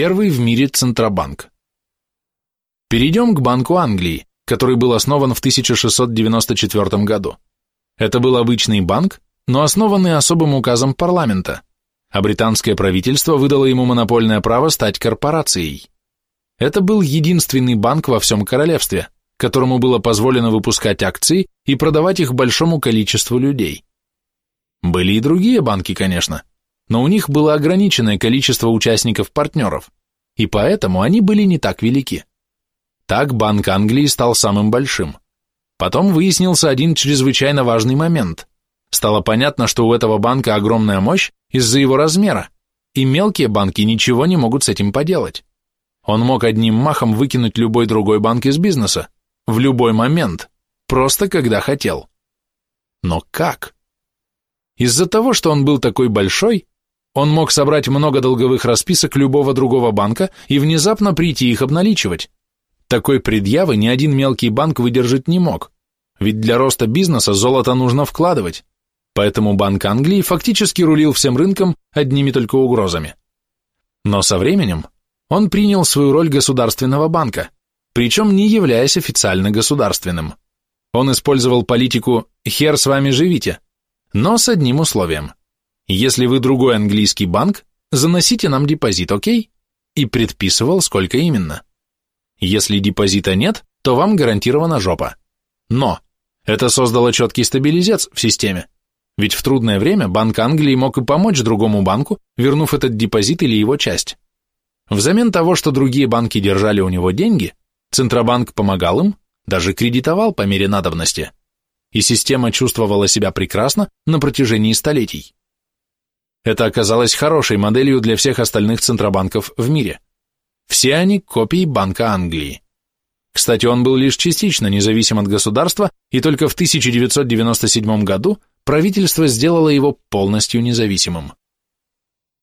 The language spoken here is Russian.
Первый в мире Центробанк. Перейдем к Банку Англии, который был основан в 1694 году. Это был обычный банк, но основанный особым указом парламента, а британское правительство выдало ему монопольное право стать корпорацией. Это был единственный банк во всем королевстве, которому было позволено выпускать акции и продавать их большому количеству людей. Были и другие банки, конечно, но у них было ограниченное количество участников-партнеров, и поэтому они были не так велики. Так Банк Англии стал самым большим. Потом выяснился один чрезвычайно важный момент. Стало понятно, что у этого банка огромная мощь из-за его размера, и мелкие банки ничего не могут с этим поделать. Он мог одним махом выкинуть любой другой банк из бизнеса, в любой момент, просто когда хотел. Но как? Из-за того, что он был такой большой, он мог собрать много долговых расписок любого другого банка и внезапно прийти их обналичивать. Такой предъявы ни один мелкий банк выдержать не мог, ведь для роста бизнеса золото нужно вкладывать, поэтому Банк Англии фактически рулил всем рынком одними только угрозами. Но со временем он принял свою роль государственного банка, причем не являясь официально государственным. Он использовал политику «хер с вами живите», но с одним условием. Если вы другой английский банк, заносите нам депозит, окей? И предписывал, сколько именно. Если депозита нет, то вам гарантирована жопа. Но это создало четкий стабилизец в системе. Ведь в трудное время Банк Англии мог и помочь другому банку, вернув этот депозит или его часть. Взамен того, что другие банки держали у него деньги, Центробанк помогал им, даже кредитовал по мере надобности. И система чувствовала себя прекрасно на протяжении столетий. Это оказалось хорошей моделью для всех остальных центробанков в мире. Все они копии Банка Англии. Кстати, он был лишь частично независим от государства, и только в 1997 году правительство сделало его полностью независимым.